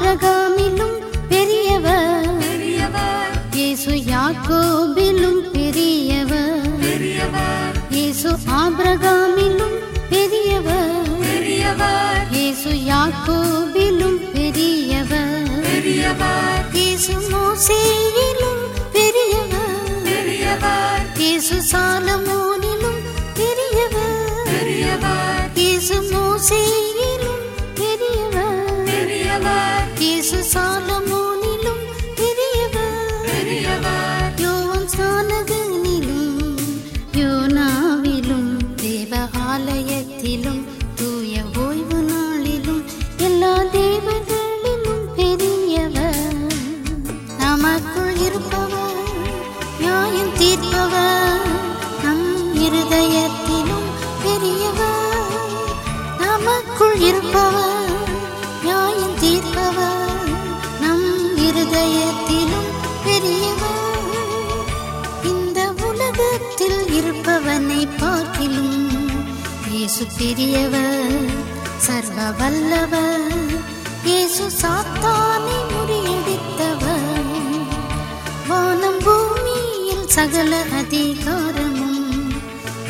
ஆபிரகாமிலும் பெரியவர். இயேசு யாக்கோபிலும் பெரியவர். இயேசு ஆபிரகாமிலும் பெரியவர். இயேசு யாக்கோபிலும் பெரியவர். இயேசு மோசேயிலும் பெரியவர். இயேசு சாலமோனிலும் பெரியவர். இயேசு மோசே நமக்குள் இருப்பவர் நியாயம் தீர்ப்பவர் நம் இருதயத்திலும் பெரியவர் நமக்குள் இருப்பவர் நியாயம் தீர்ப்பவர் நம் இருதயத்திலும் பெரியவர் இந்த உலகத்தில் இருப்பவனை பார்க்கிலும் இயேசு பெரியவர் சர்வ வல்லவர். இயேசு சாத்தானை சகல அதிகாரமும்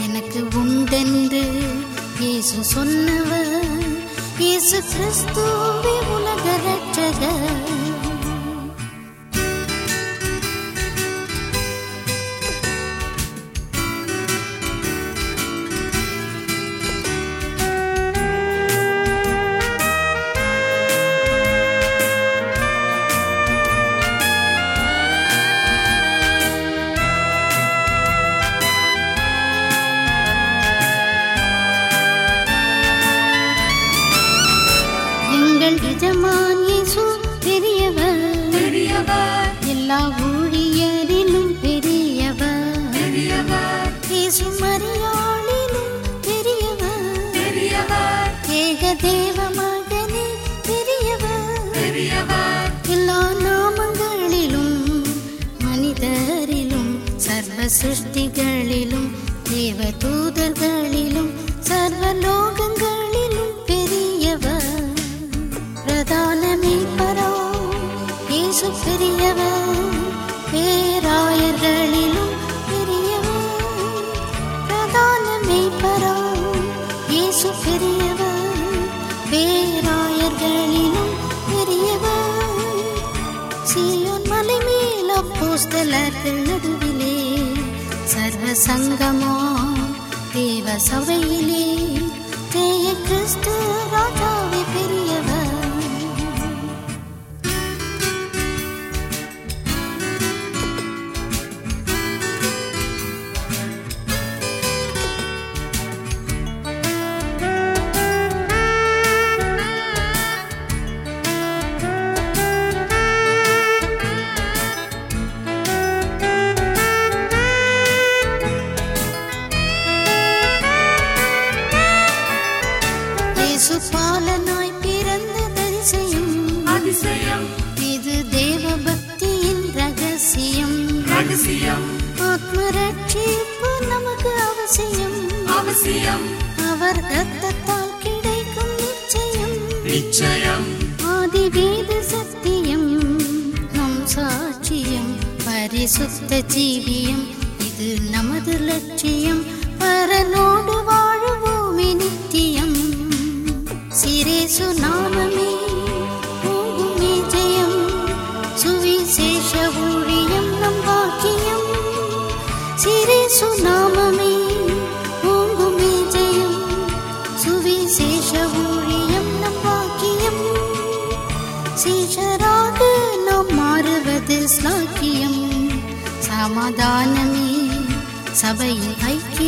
எனக்கு உண்டென்று இயேசு சொன்னவர். இயேசு கிறிஸ்துவ எஜமான் இயேசு பெரியவர். பெரியவர். எல்லா ஊழியரிலும் பெரியவர். பெரியவர். இயேசு மரியாளிலும் பெரியவர். பெரியவர். ஏக தேவ மகனே பெரியவர். பெரியவர். எல்லா நாமங்களிலும் மனிதரிலும் சர்வ சிருஷ்டிகளிலும் தேவ தூதர்களிலும் பெரியவர் பேராயர்களிலும் பெரியவர் பிரதான மீட்பரோ இயேசு பெரியவர் பேராயர்களிலும் பெரியவர் சீயோன் மலை மேல் அப்போஸ்தலர்கள் நடுவிலே சர்வ சங்கமோ தேவ சபையிலே. தேய கிறிஸ்து ராஜா ரகசியம் ஆத்ம ரட்சிப்பு நமக்கு அவசியம். அவசியம். அவர் ரத்தத்தால் கிடைக்கும் நிச்சயம். நிச்சயம். ஆதி வேத சத்தியம் நம் சாட்சியம் பரிசுத்த ஜீவியம். இது நமது லட்சியம். பரனோடு வாழுவோமே நித்தியம். சிரேசு நாமமே ஜெயம். சுவிசேஷ ஊழியம் சிரேசு ஓங்குமே ஜெயம் சுவிசேஷ ஊழியம் நம் பாக்கியம் சீஷராக நாம் மாறுவது ஸ்லாக்கியம் சமாதானமே சபையின் ஐக்கியம்